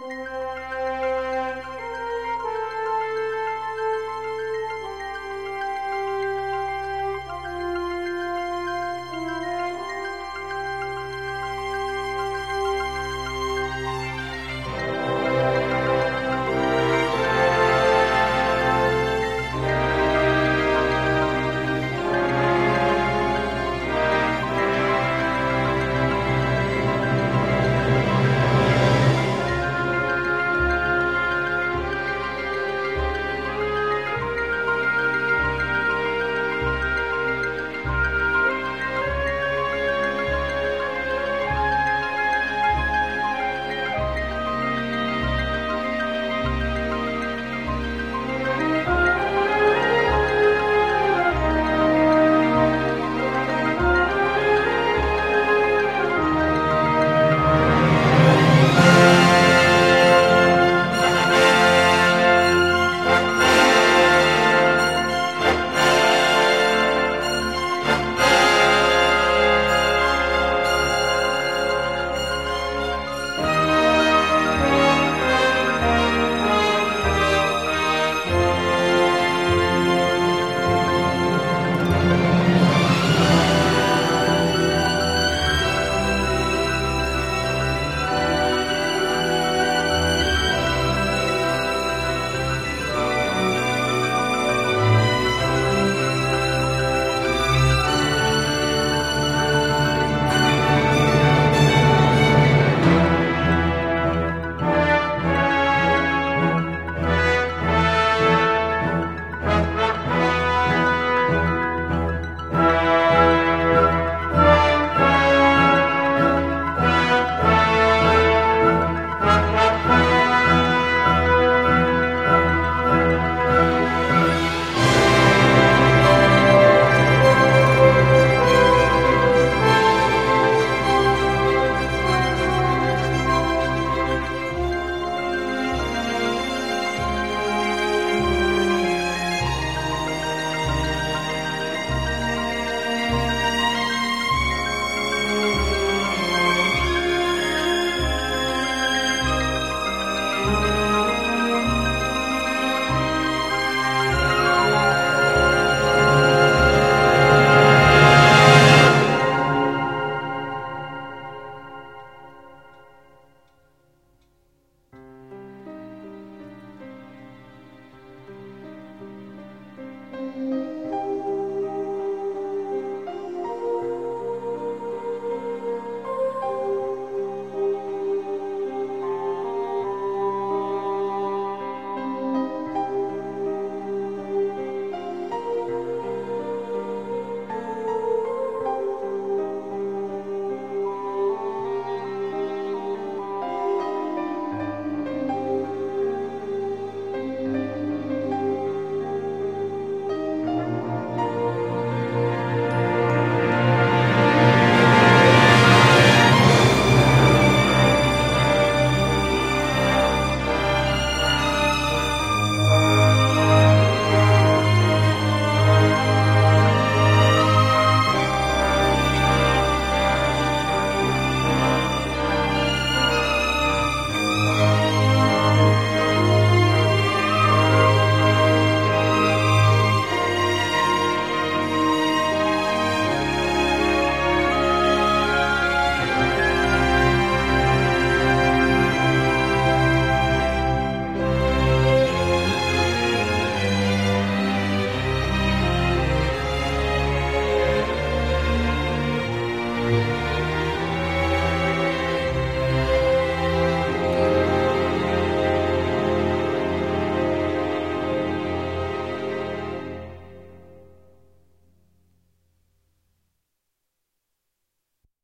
Música